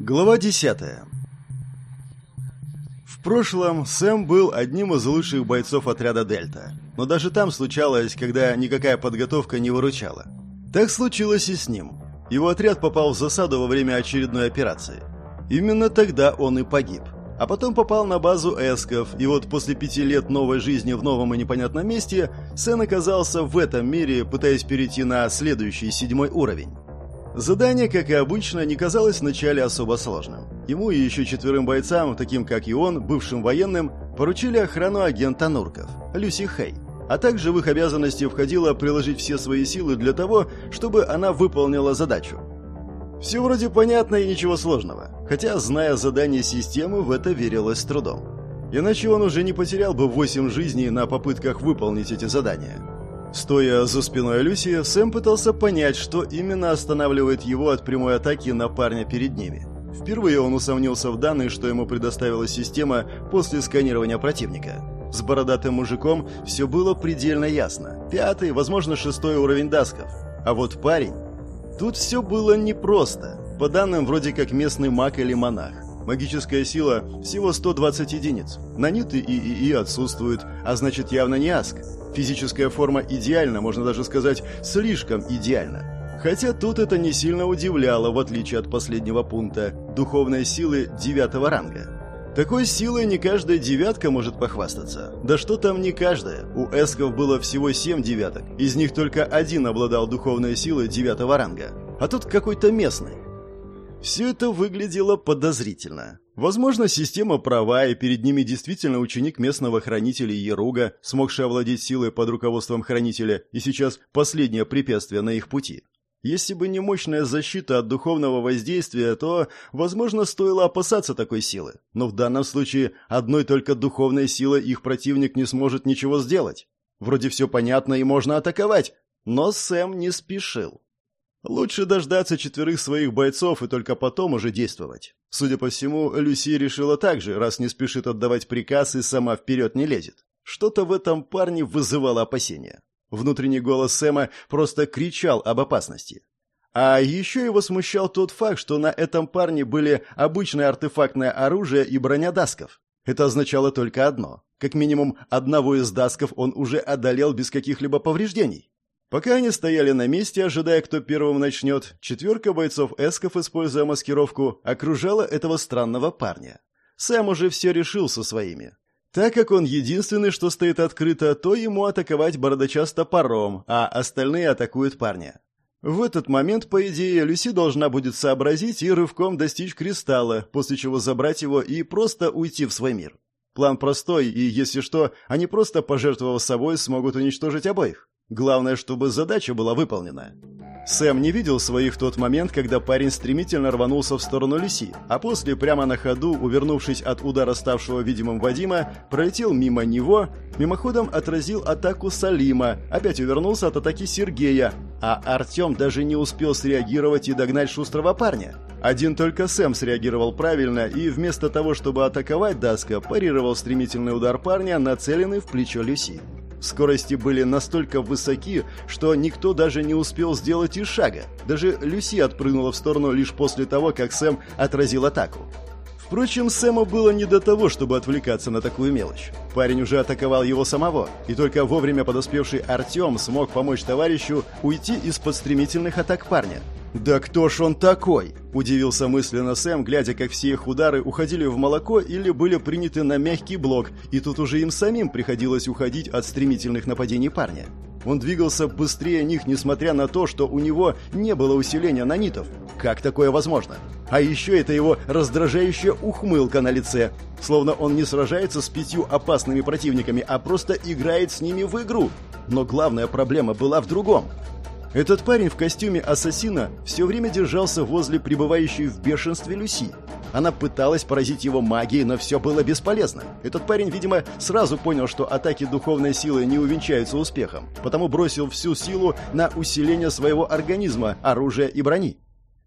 Глава 10. В прошлом Сэм был одним из лучших бойцов отряда «Дельта». Но даже там случалось, когда никакая подготовка не выручала. Так случилось и с ним. Его отряд попал в засаду во время очередной операции. Именно тогда он и погиб. А потом попал на базу эсков, и вот после пяти лет новой жизни в новом и непонятном месте Сэн оказался в этом мире, пытаясь перейти на следующий седьмой уровень. Задание, как и обычно, не казалось вначале особо сложным. Ему и еще четверым бойцам, таким как и он, бывшим военным, поручили охрану агента Нурков, Люси Хей. А также в их обязанности входило приложить все свои силы для того, чтобы она выполнила задачу. Все вроде понятно и ничего сложного, хотя, зная задание системы, в это верилось с трудом. Иначе он уже не потерял бы восемь жизней на попытках выполнить эти задания. Стоя за спиной Люси, Сэм пытался понять, что именно останавливает его от прямой атаки на парня перед ними. Впервые он усомнился в данных, что ему предоставила система после сканирования противника. С бородатым мужиком все было предельно ясно. Пятый, возможно, шестой уровень дасков. А вот парень... Тут все было непросто. По данным, вроде как местный маг или монах. Магическая сила всего 120 единиц. Наниты и ИИ отсутствуют, а значит явно не аск. Физическая форма идеальна, можно даже сказать, слишком идеальна. Хотя тут это не сильно удивляло, в отличие от последнего пункта, духовной силы девятого ранга. Такой силой не каждая девятка может похвастаться. Да что там не каждая. У эсков было всего семь девяток. Из них только один обладал духовной силой девятого ранга. А тут какой-то местный. Все это выглядело подозрительно. Возможно, система права, и перед ними действительно ученик местного хранителя Еруга, смогший овладеть силой под руководством хранителя, и сейчас последнее препятствие на их пути. Если бы не мощная защита от духовного воздействия, то, возможно, стоило опасаться такой силы. Но в данном случае одной только духовной силой их противник не сможет ничего сделать. Вроде все понятно и можно атаковать, но Сэм не спешил. Лучше дождаться четверых своих бойцов и только потом уже действовать. Судя по всему, Люси решила так же, раз не спешит отдавать приказ и сама вперед не лезет. Что-то в этом парне вызывало опасения. Внутренний голос Сэма просто кричал об опасности. А еще его смущал тот факт, что на этом парне были обычное артефактное оружие и броня дасков. Это означало только одно. Как минимум, одного из дасков он уже одолел без каких-либо повреждений. Пока они стояли на месте, ожидая, кто первым начнет, четверка бойцов эсков, используя маскировку, окружала этого странного парня. Сэм уже все решил со своими. Так как он единственный, что стоит открыто, то ему атаковать бородача с топором, а остальные атакуют парня. В этот момент, по идее, Люси должна будет сообразить и рывком достичь кристалла, после чего забрать его и просто уйти в свой мир. План простой, и, если что, они просто, пожертвовав собой, смогут уничтожить обоих. Главное, чтобы задача была выполнена. Сэм не видел своих в тот момент, когда парень стремительно рванулся в сторону Лиси, а после, прямо на ходу, увернувшись от удара ставшего видимым Вадима, пролетел мимо него, мимоходом отразил атаку Салима, опять увернулся от атаки Сергея, а Артем даже не успел среагировать и догнать шустрого парня. Один только Сэм среагировал правильно и вместо того, чтобы атаковать Даска, парировал стремительный удар парня, нацеленный в плечо Люси. Скорости были настолько высоки, что никто даже не успел сделать и шага. Даже Люси отпрыгнула в сторону лишь после того, как Сэм отразил атаку. Впрочем, Сэму было не до того, чтобы отвлекаться на такую мелочь. Парень уже атаковал его самого, и только вовремя подоспевший Артем смог помочь товарищу уйти из-под стремительных атак парня. «Да кто ж он такой?» – удивился мысленно Сэм, глядя, как все их удары уходили в молоко или были приняты на мягкий блок, и тут уже им самим приходилось уходить от стремительных нападений парня. Он двигался быстрее них, несмотря на то, что у него не было усиления нанитов. Как такое возможно? А еще это его раздражающая ухмылка на лице, словно он не сражается с пятью опасными противниками, а просто играет с ними в игру. Но главная проблема была в другом. Этот парень в костюме ассасина все время держался возле пребывающей в бешенстве Люси. Она пыталась поразить его магией, но все было бесполезно. Этот парень, видимо, сразу понял, что атаки духовной силы не увенчаются успехом, потому бросил всю силу на усиление своего организма, оружия и брони.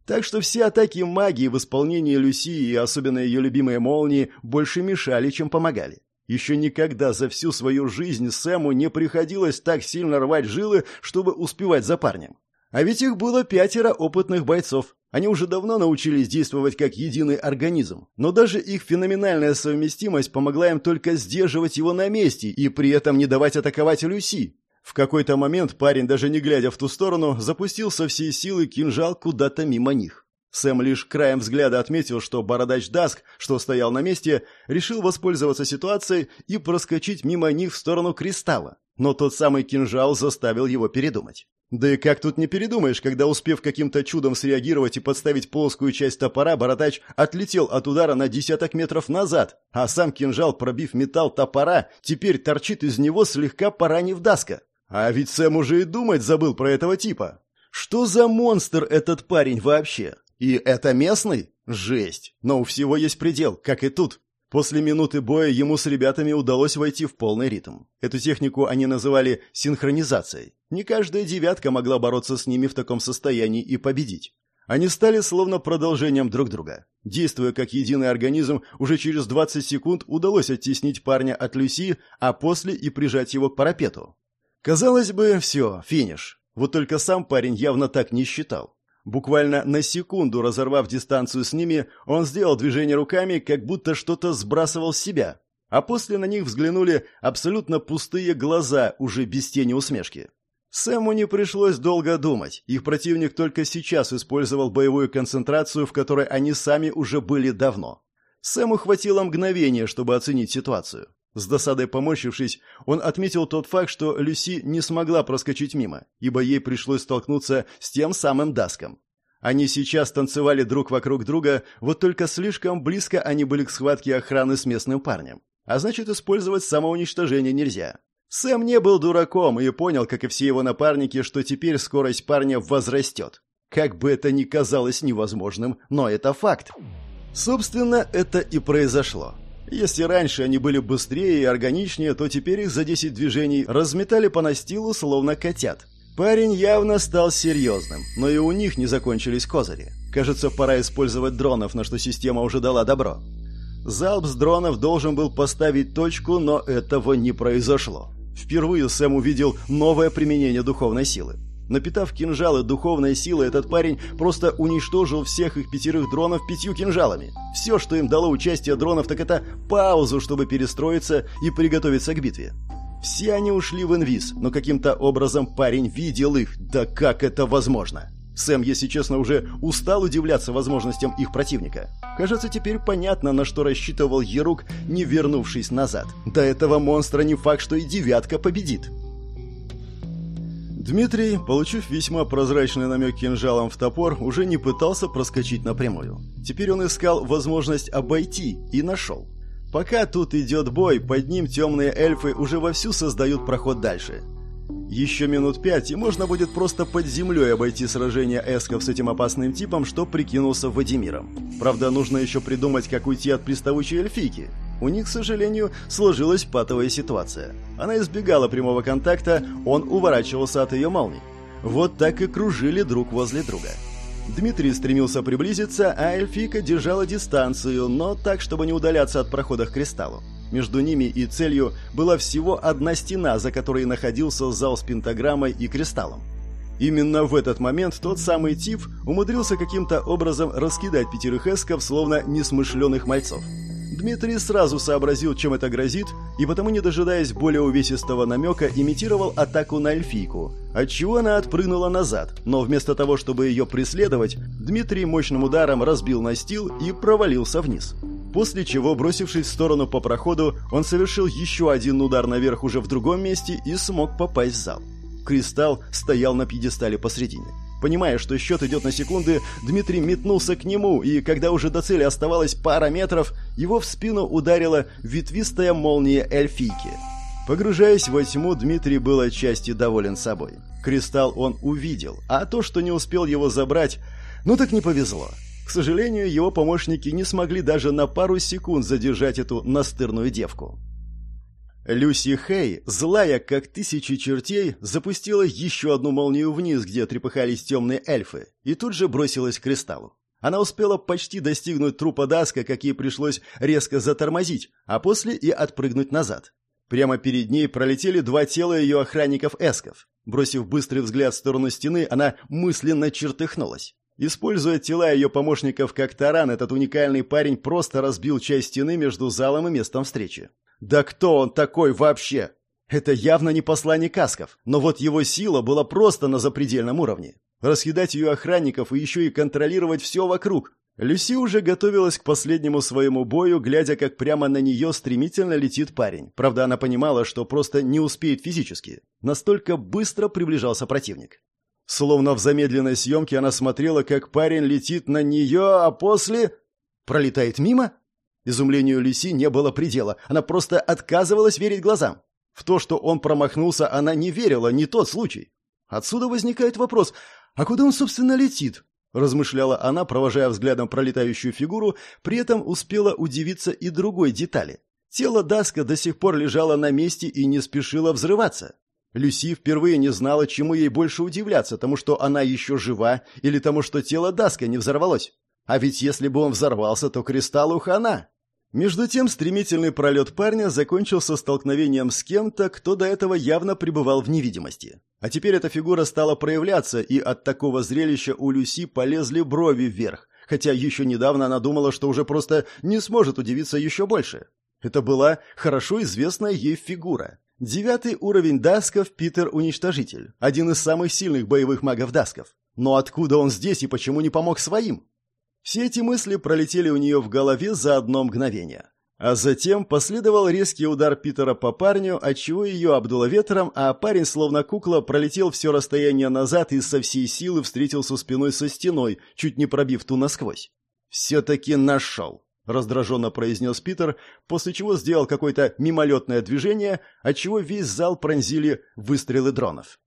Так что все атаки магии в исполнении Люси и особенно ее любимые молнии больше мешали, чем помогали. Еще никогда за всю свою жизнь Сэму не приходилось так сильно рвать жилы, чтобы успевать за парнем. А ведь их было пятеро опытных бойцов. Они уже давно научились действовать как единый организм, но даже их феноменальная совместимость помогла им только сдерживать его на месте и при этом не давать атаковать Люси. В какой-то момент парень, даже не глядя в ту сторону, запустил со всей силы кинжал куда-то мимо них. Сэм лишь краем взгляда отметил, что бородач Даск, что стоял на месте, решил воспользоваться ситуацией и проскочить мимо них в сторону кристалла. Но тот самый кинжал заставил его передумать. Да и как тут не передумаешь, когда, успев каким-то чудом среагировать и подставить плоскую часть топора, бородач отлетел от удара на десяток метров назад, а сам кинжал, пробив металл топора, теперь торчит из него, слегка поранив Даска. А ведь Сэм уже и думать забыл про этого типа. Что за монстр этот парень вообще? И это местный? Жесть. Но у всего есть предел, как и тут. После минуты боя ему с ребятами удалось войти в полный ритм. Эту технику они называли синхронизацией. Не каждая девятка могла бороться с ними в таком состоянии и победить. Они стали словно продолжением друг друга. Действуя как единый организм, уже через 20 секунд удалось оттеснить парня от Люси, а после и прижать его к парапету. Казалось бы, все, финиш. Вот только сам парень явно так не считал. Буквально на секунду разорвав дистанцию с ними, он сделал движение руками, как будто что-то сбрасывал с себя. А после на них взглянули абсолютно пустые глаза, уже без тени усмешки. Сэму не пришлось долго думать. Их противник только сейчас использовал боевую концентрацию, в которой они сами уже были давно. Сэму хватило мгновения, чтобы оценить ситуацию. С досадой поморщившись, он отметил тот факт, что Люси не смогла проскочить мимо, ибо ей пришлось столкнуться с тем самым Даском. Они сейчас танцевали друг вокруг друга, вот только слишком близко они были к схватке охраны с местным парнем. А значит, использовать самоуничтожение нельзя. Сэм не был дураком и понял, как и все его напарники, что теперь скорость парня возрастет. Как бы это ни казалось невозможным, но это факт. Собственно, это и произошло. Если раньше они были быстрее и органичнее, то теперь их за 10 движений разметали по настилу, словно котят. Парень явно стал серьезным, но и у них не закончились козыри. Кажется, пора использовать дронов, на что система уже дала добро. Залп с дронов должен был поставить точку, но этого не произошло. Впервые Сэм увидел новое применение духовной силы. Напитав кинжалы духовной силой, этот парень просто уничтожил всех их пятерых дронов пятью кинжалами. Все, что им дало участие дронов, так это паузу, чтобы перестроиться и приготовиться к битве. Все они ушли в инвиз, но каким-то образом парень видел их. Да как это возможно? Сэм, если честно, уже устал удивляться возможностям их противника. Кажется, теперь понятно, на что рассчитывал Ерук, не вернувшись назад. До этого монстра не факт, что и девятка победит. Дмитрий, получив весьма прозрачный намек кинжалом в топор, уже не пытался проскочить напрямую. Теперь он искал возможность обойти и нашел. Пока тут идет бой, под ним темные эльфы уже вовсю создают проход дальше. Еще минут пять, и можно будет просто под землей обойти сражение эсков с этим опасным типом, что прикинулся Вадимиром. Правда, нужно еще придумать, как уйти от приставучей эльфийки. У них, к сожалению, сложилась патовая ситуация. Она избегала прямого контакта, он уворачивался от ее молний. Вот так и кружили друг возле друга. Дмитрий стремился приблизиться, а эльфийка держала дистанцию, но так, чтобы не удаляться от прохода к кристаллу. Между ними и целью была всего одна стена, за которой находился зал с пентаграммой и кристаллом. Именно в этот момент тот самый тип умудрился каким-то образом раскидать пятерых эсков, словно несмышленых мальцов. Дмитрий сразу сообразил, чем это грозит, и потому, не дожидаясь более увесистого намека, имитировал атаку на эльфийку, отчего она отпрыгнула назад, но вместо того, чтобы ее преследовать, Дмитрий мощным ударом разбил настил и провалился вниз. После чего, бросившись в сторону по проходу, он совершил еще один удар наверх уже в другом месте и смог попасть в зал. Кристалл стоял на пьедестале посредине. Понимая, что счет идет на секунды, Дмитрий метнулся к нему, и когда уже до цели оставалось пара метров, его в спину ударила ветвистая молния эльфийки. Погружаясь во тьму, Дмитрий был отчасти доволен собой. Кристалл он увидел, а то, что не успел его забрать, ну так не повезло. К сожалению, его помощники не смогли даже на пару секунд задержать эту настырную девку. Люси Хей, злая как тысячи чертей, запустила еще одну молнию вниз, где трепыхались темные эльфы, и тут же бросилась к кристаллу. Она успела почти достигнуть трупа Даска, как ей пришлось резко затормозить, а после и отпрыгнуть назад. Прямо перед ней пролетели два тела ее охранников-эсков. Бросив быстрый взгляд в сторону стены, она мысленно чертыхнулась. Используя тела ее помощников как таран, этот уникальный парень просто разбил часть стены между залом и местом встречи. Да кто он такой вообще? Это явно не посланник Касков, но вот его сила была просто на запредельном уровне. Раскидать ее охранников и еще и контролировать все вокруг. Люси уже готовилась к последнему своему бою, глядя, как прямо на нее стремительно летит парень. Правда, она понимала, что просто не успеет физически. Настолько быстро приближался противник. Словно в замедленной съемке она смотрела, как парень летит на нее, а после... Пролетает мимо? Изумлению Люси не было предела. Она просто отказывалась верить глазам. В то, что он промахнулся, она не верила, не тот случай. Отсюда возникает вопрос, а куда он, собственно, летит? Размышляла она, провожая взглядом пролетающую фигуру, при этом успела удивиться и другой детали. Тело Даска до сих пор лежало на месте и не спешило взрываться. Люси впервые не знала, чему ей больше удивляться, тому, что она еще жива, или тому, что тело Даска не взорвалось. А ведь если бы он взорвался, то кристаллу хана. Между тем стремительный пролет парня закончился столкновением с кем-то, кто до этого явно пребывал в невидимости. А теперь эта фигура стала проявляться, и от такого зрелища у Люси полезли брови вверх, хотя еще недавно она думала, что уже просто не сможет удивиться еще больше. Это была хорошо известная ей фигура. Девятый уровень Дасков Питер Уничтожитель, один из самых сильных боевых магов Дасков. Но откуда он здесь и почему не помог своим? Все эти мысли пролетели у нее в голове за одно мгновение. А затем последовал резкий удар Питера по парню, отчего ее обдуло ветром, а парень, словно кукла, пролетел все расстояние назад и со всей силы встретился спиной со стеной, чуть не пробив ту насквозь. «Все-таки нашел», — раздраженно произнес Питер, после чего сделал какое-то мимолетное движение, отчего весь зал пронзили выстрелы дронов.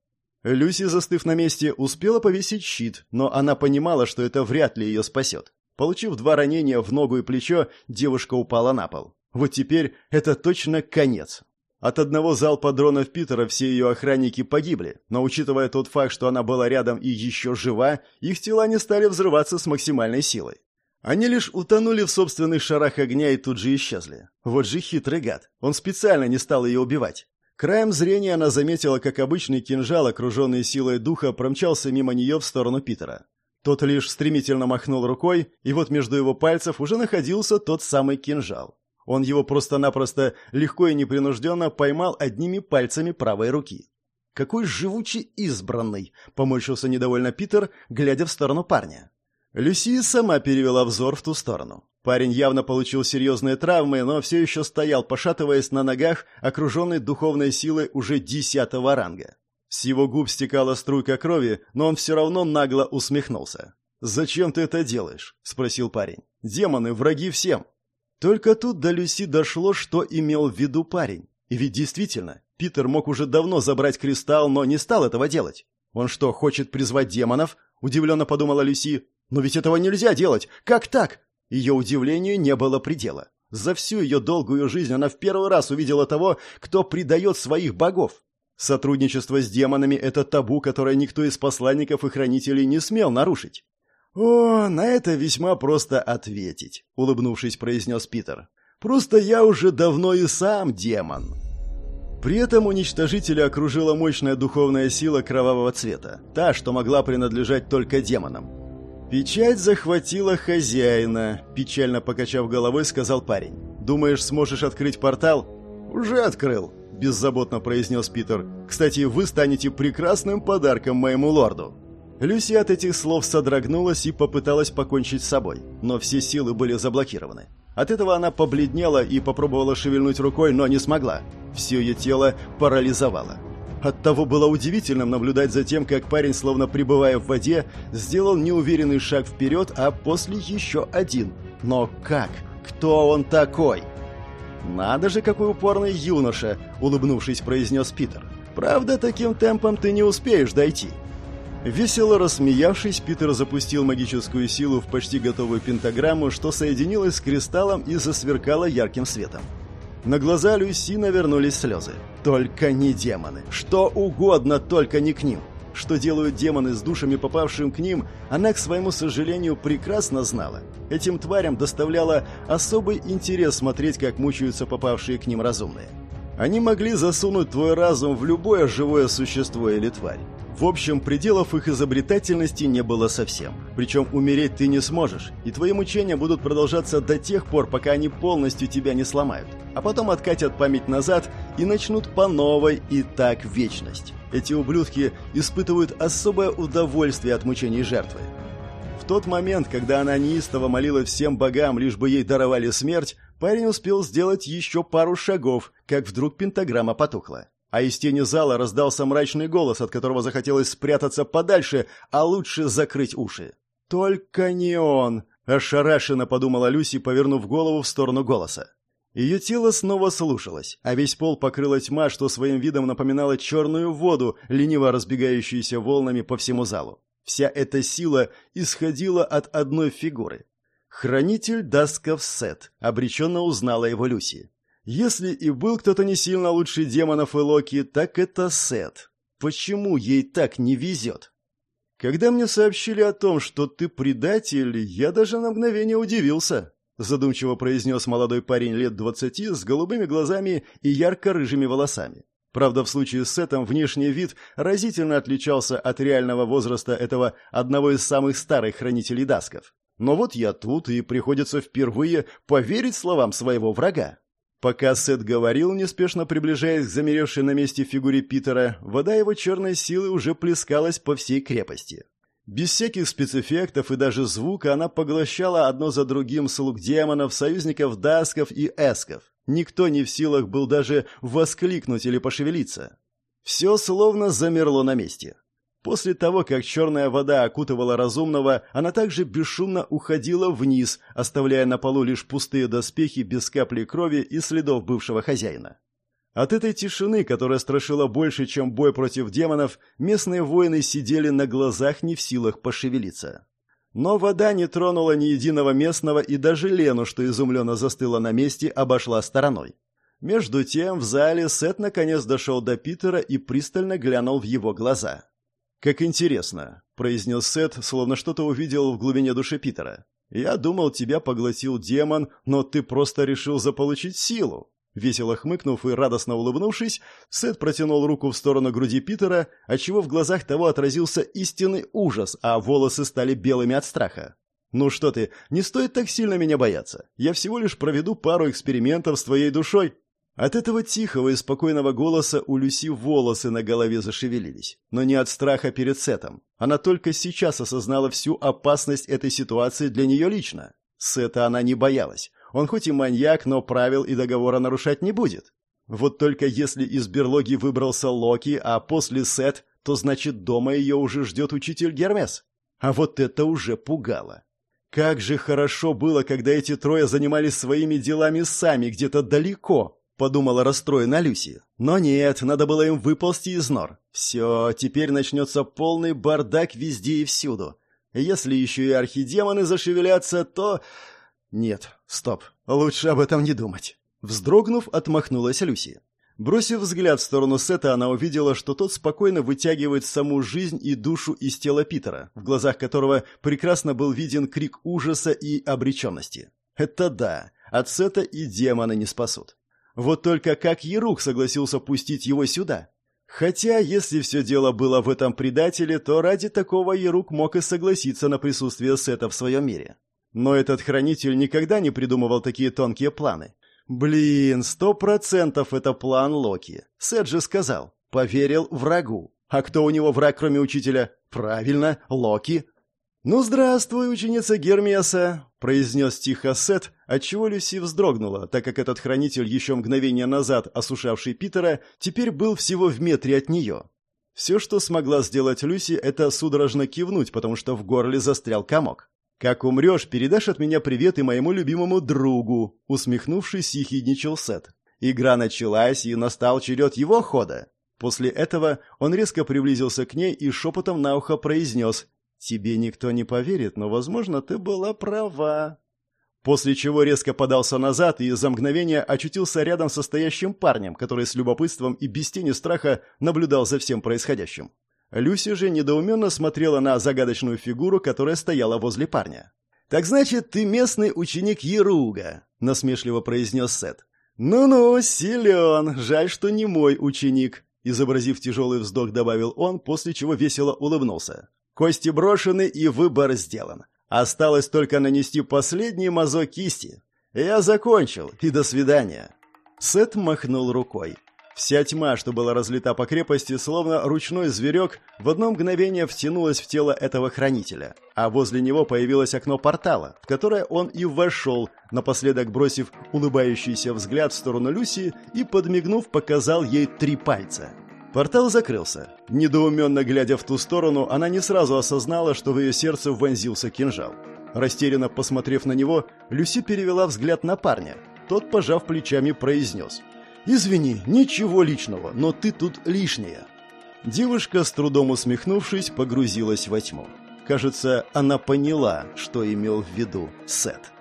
Люси, застыв на месте, успела повесить щит, но она понимала, что это вряд ли ее спасет. Получив два ранения в ногу и плечо, девушка упала на пол. Вот теперь это точно конец. От одного залпа дронов Питера все ее охранники погибли, но учитывая тот факт, что она была рядом и еще жива, их тела не стали взрываться с максимальной силой. Они лишь утонули в собственных шарах огня и тут же исчезли. Вот же хитрый гад. Он специально не стал ее убивать. Краем зрения она заметила, как обычный кинжал, окруженный силой духа, промчался мимо нее в сторону Питера. Тот лишь стремительно махнул рукой, и вот между его пальцев уже находился тот самый кинжал. Он его просто-напросто легко и непринужденно поймал одними пальцами правой руки. «Какой живучий избранный!» — поморщился недовольно Питер, глядя в сторону парня. Люси сама перевела взор в ту сторону. Парень явно получил серьезные травмы, но все еще стоял, пошатываясь на ногах, окруженный духовной силой уже десятого ранга. С его губ стекала струйка крови, но он все равно нагло усмехнулся. «Зачем ты это делаешь?» – спросил парень. «Демоны – враги всем». Только тут до Люси дошло, что имел в виду парень. И ведь действительно, Питер мог уже давно забрать кристалл, но не стал этого делать. «Он что, хочет призвать демонов?» – удивленно подумала Люси. «Но ведь этого нельзя делать! Как так?» Ее удивлению не было предела. За всю ее долгую жизнь она в первый раз увидела того, кто предает своих богов. Сотрудничество с демонами – это табу, которое никто из посланников и хранителей не смел нарушить. «О, на это весьма просто ответить», — улыбнувшись, произнес Питер. «Просто я уже давно и сам демон». При этом уничтожителя окружила мощная духовная сила кровавого цвета, та, что могла принадлежать только демонам. «Печать захватила хозяина», – печально покачав головой, сказал парень. «Думаешь, сможешь открыть портал?» «Уже открыл», – беззаботно произнес Питер. «Кстати, вы станете прекрасным подарком моему лорду». Люси от этих слов содрогнулась и попыталась покончить с собой, но все силы были заблокированы. От этого она побледнела и попробовала шевельнуть рукой, но не смогла. Все ее тело парализовало. Оттого было удивительным наблюдать за тем, как парень, словно пребывая в воде, сделал неуверенный шаг вперед, а после еще один. Но как? Кто он такой? «Надо же, какой упорный юноша!» — улыбнувшись, произнес Питер. «Правда, таким темпом ты не успеешь дойти». Весело рассмеявшись, Питер запустил магическую силу в почти готовую пентаграмму, что соединилась с кристаллом и засверкало ярким светом. На глаза Люси навернулись слезы. Только не демоны. Что угодно, только не к ним. Что делают демоны с душами, попавшим к ним, она, к своему сожалению, прекрасно знала. Этим тварям доставляло особый интерес смотреть, как мучаются попавшие к ним разумные. Они могли засунуть твой разум в любое живое существо или тварь. В общем, пределов их изобретательности не было совсем. Причем умереть ты не сможешь, и твои мучения будут продолжаться до тех пор, пока они полностью тебя не сломают. А потом откатят память назад и начнут по новой и так вечность. Эти ублюдки испытывают особое удовольствие от мучений жертвы. В тот момент, когда она неистово молила всем богам, лишь бы ей даровали смерть, парень успел сделать еще пару шагов, как вдруг пентаграмма потухла а из тени зала раздался мрачный голос, от которого захотелось спрятаться подальше, а лучше закрыть уши. «Только не он!» – ошарашенно подумала Люси, повернув голову в сторону голоса. Ее тело снова слушалось, а весь пол покрыла тьма, что своим видом напоминала черную воду, лениво разбегающуюся волнами по всему залу. Вся эта сила исходила от одной фигуры. Хранитель Дасков Сет обреченно узнала его Люси. Если и был кто-то не сильно лучше демонов и Локи, так это Сет. Почему ей так не везет? Когда мне сообщили о том, что ты предатель, я даже на мгновение удивился, задумчиво произнес молодой парень лет двадцати с голубыми глазами и ярко-рыжими волосами. Правда, в случае с Сетом внешний вид разительно отличался от реального возраста этого одного из самых старых хранителей Дасков. Но вот я тут, и приходится впервые поверить словам своего врага. Пока Сет говорил, неспешно приближаясь к замеревшей на месте фигуре Питера, вода его черной силы уже плескалась по всей крепости. Без всяких спецэффектов и даже звука она поглощала одно за другим слуг демонов, союзников Дасков и Эсков. Никто не в силах был даже воскликнуть или пошевелиться. Все словно замерло на месте. После того, как черная вода окутывала разумного, она также бесшумно уходила вниз, оставляя на полу лишь пустые доспехи без капли крови и следов бывшего хозяина. От этой тишины, которая страшила больше, чем бой против демонов, местные воины сидели на глазах не в силах пошевелиться. Но вода не тронула ни единого местного, и даже Лену, что изумленно застыла на месте, обошла стороной. Между тем в зале Сет наконец дошел до Питера и пристально глянул в его глаза. «Как интересно», — произнес Сет, словно что-то увидел в глубине души Питера. «Я думал, тебя поглотил демон, но ты просто решил заполучить силу». Весело хмыкнув и радостно улыбнувшись, Сет протянул руку в сторону груди Питера, отчего в глазах того отразился истинный ужас, а волосы стали белыми от страха. «Ну что ты, не стоит так сильно меня бояться. Я всего лишь проведу пару экспериментов с твоей душой. От этого тихого и спокойного голоса у Люси волосы на голове зашевелились. Но не от страха перед Сетом. Она только сейчас осознала всю опасность этой ситуации для нее лично. Сета она не боялась. Он хоть и маньяк, но правил и договора нарушать не будет. Вот только если из берлоги выбрался Локи, а после Сет, то значит дома ее уже ждет учитель Гермес. А вот это уже пугало. Как же хорошо было, когда эти трое занимались своими делами сами, где-то далеко, — подумала расстроена Люси. Но нет, надо было им выползти из нор. Все, теперь начнется полный бардак везде и всюду. Если еще и архидемоны зашевелятся, то... Нет, стоп, лучше об этом не думать. Вздрогнув, отмахнулась Люси. Бросив взгляд в сторону Сета, она увидела, что тот спокойно вытягивает саму жизнь и душу из тела Питера, в глазах которого прекрасно был виден крик ужаса и обреченности. Это да, от Сета и демоны не спасут. Вот только как Ерук согласился пустить его сюда? Хотя, если все дело было в этом предателе, то ради такого Ерук мог и согласиться на присутствие Сета в своем мире. Но этот хранитель никогда не придумывал такие тонкие планы. Блин, сто процентов это план Локи. Сет же сказал, поверил врагу. А кто у него враг, кроме учителя? Правильно, Локи. «Ну, здравствуй, ученица Гермеса!» — произнес тихо Сет, отчего Люси вздрогнула, так как этот хранитель, еще мгновение назад осушавший Питера, теперь был всего в метре от нее. Все, что смогла сделать Люси, это судорожно кивнуть, потому что в горле застрял комок. «Как умрешь, передашь от меня привет и моему любимому другу», — усмехнувшись, ехидничал Сет. Игра началась, и настал черед его хода. После этого он резко приблизился к ней и шепотом на ухо произнес Тебе никто не поверит, но, возможно, ты была права. После чего резко подался назад и за мгновение очутился рядом со стоящим парнем, который с любопытством и без тени страха наблюдал за всем происходящим. Люси же недоуменно смотрела на загадочную фигуру, которая стояла возле парня. «Так значит, ты местный ученик Еруга», — насмешливо произнес Сет. «Ну-ну, силен. Жаль, что не мой ученик. изобразив тяжелый вздох, добавил он, после чего весело улыбнулся. Кости брошены и выбор сделан. Осталось только нанести последний мазок кисти. Я закончил, и до свидания. Сет махнул рукой. Вся тьма, что была разлита по крепости, словно ручной зверек, в одно мгновение втянулась в тело этого хранителя, а возле него появилось окно портала, в которое он и вошел, напоследок бросив улыбающийся взгляд в сторону Люси и, подмигнув, показал ей три пальца. Портал закрылся. Недоуменно глядя в ту сторону, она не сразу осознала, что в ее сердце вонзился кинжал. Растерянно посмотрев на него, Люси перевела взгляд на парня. Тот, пожав плечами, произнес – «Извини, ничего личного, но ты тут лишняя». Девушка, с трудом усмехнувшись, погрузилась во тьму. Кажется, она поняла, что имел в виду Сет.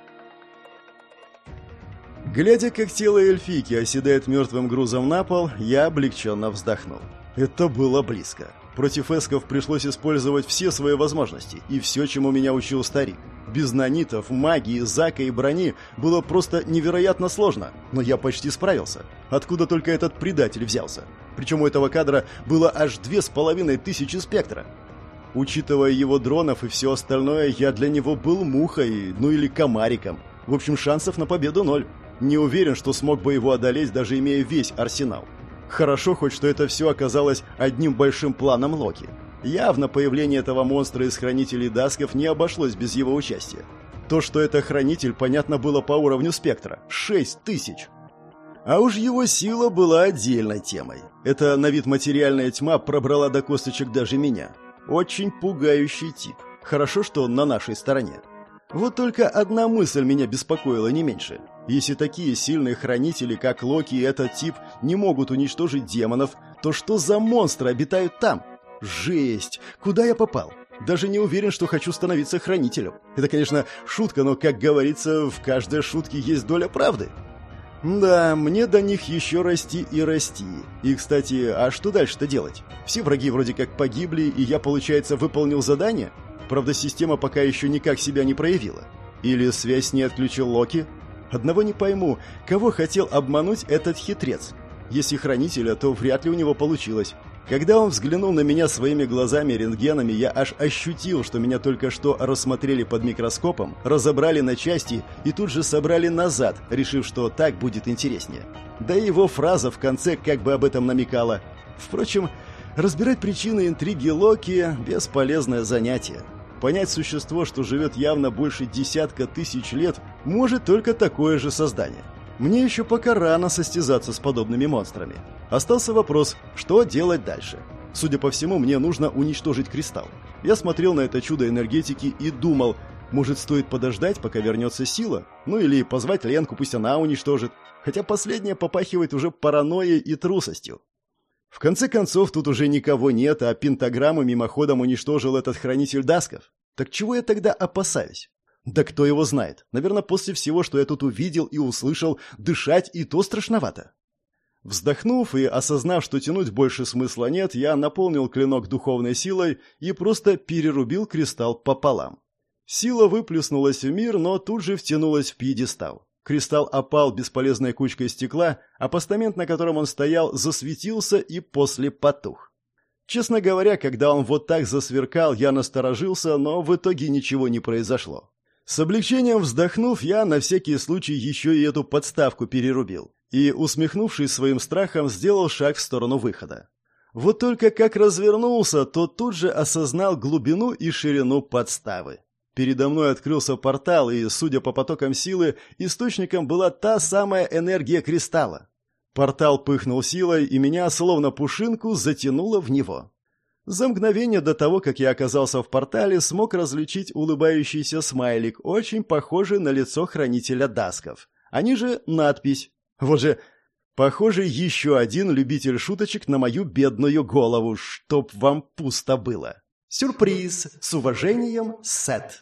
Глядя, как тело эльфийки оседает мертвым грузом на пол, я облегченно вздохнул. Это было близко. Против эсков пришлось использовать все свои возможности и все, чему меня учил старик. Без нанитов, магии, зака и брони было просто невероятно сложно, но я почти справился. Откуда только этот предатель взялся? Причем у этого кадра было аж две с половиной тысячи спектра. Учитывая его дронов и все остальное, я для него был мухой, ну или комариком. В общем, шансов на победу ноль. Не уверен, что смог бы его одолеть, даже имея весь арсенал. Хорошо хоть, что это все оказалось одним большим планом Локи. Явно появление этого монстра из Хранителей Дасков не обошлось без его участия. То, что это Хранитель, понятно было по уровню спектра. Шесть тысяч. А уж его сила была отдельной темой. Эта на вид материальная тьма пробрала до косточек даже меня. Очень пугающий тип. Хорошо, что он на нашей стороне. Вот только одна мысль меня беспокоила не меньше. Если такие сильные хранители, как Локи и этот тип, не могут уничтожить демонов, то что за монстры обитают там? Жесть! Куда я попал? Даже не уверен, что хочу становиться хранителем. Это, конечно, шутка, но, как говорится, в каждой шутке есть доля правды. Да, мне до них еще расти и расти. И, кстати, а что дальше-то делать? Все враги вроде как погибли, и я, получается, выполнил задание? Правда, система пока еще никак себя не проявила. Или связь не отключил Локи? Одного не пойму, кого хотел обмануть этот хитрец. Если хранителя, то вряд ли у него получилось. Когда он взглянул на меня своими глазами-рентгенами, я аж ощутил, что меня только что рассмотрели под микроскопом, разобрали на части и тут же собрали назад, решив, что так будет интереснее. Да и его фраза в конце как бы об этом намекала. Впрочем, разбирать причины интриги Локи – бесполезное занятие. Понять существо, что живет явно больше десятка тысяч лет, может только такое же создание. Мне еще пока рано состязаться с подобными монстрами. Остался вопрос, что делать дальше. Судя по всему, мне нужно уничтожить кристалл. Я смотрел на это чудо энергетики и думал, может, стоит подождать, пока вернется сила? Ну или позвать Ленку, пусть она уничтожит. Хотя последнее попахивает уже паранойей и трусостью. В конце концов, тут уже никого нет, а пентаграмму мимоходом уничтожил этот хранитель Дасков. Так чего я тогда опасаюсь? Да кто его знает? Наверное, после всего, что я тут увидел и услышал, дышать и то страшновато. Вздохнув и осознав, что тянуть больше смысла нет, я наполнил клинок духовной силой и просто перерубил кристалл пополам. Сила выплеснулась в мир, но тут же втянулась в пьедестал. Кристалл опал бесполезной кучкой стекла, а постамент, на котором он стоял, засветился и после потух. Честно говоря, когда он вот так засверкал, я насторожился, но в итоге ничего не произошло. С облегчением вздохнув, я на всякий случай еще и эту подставку перерубил и, усмехнувшись своим страхом, сделал шаг в сторону выхода. Вот только как развернулся, то тут же осознал глубину и ширину подставы. Передо мной открылся портал, и, судя по потокам силы, источником была та самая энергия кристалла. Портал пыхнул силой, и меня, словно пушинку, затянуло в него. За мгновение до того, как я оказался в портале, смог различить улыбающийся смайлик, очень похожий на лицо хранителя Дасков. Они же надпись. Вот же, похоже, еще один любитель шуточек на мою бедную голову, чтоб вам пусто было. Сюрприз! С уважением, Сет!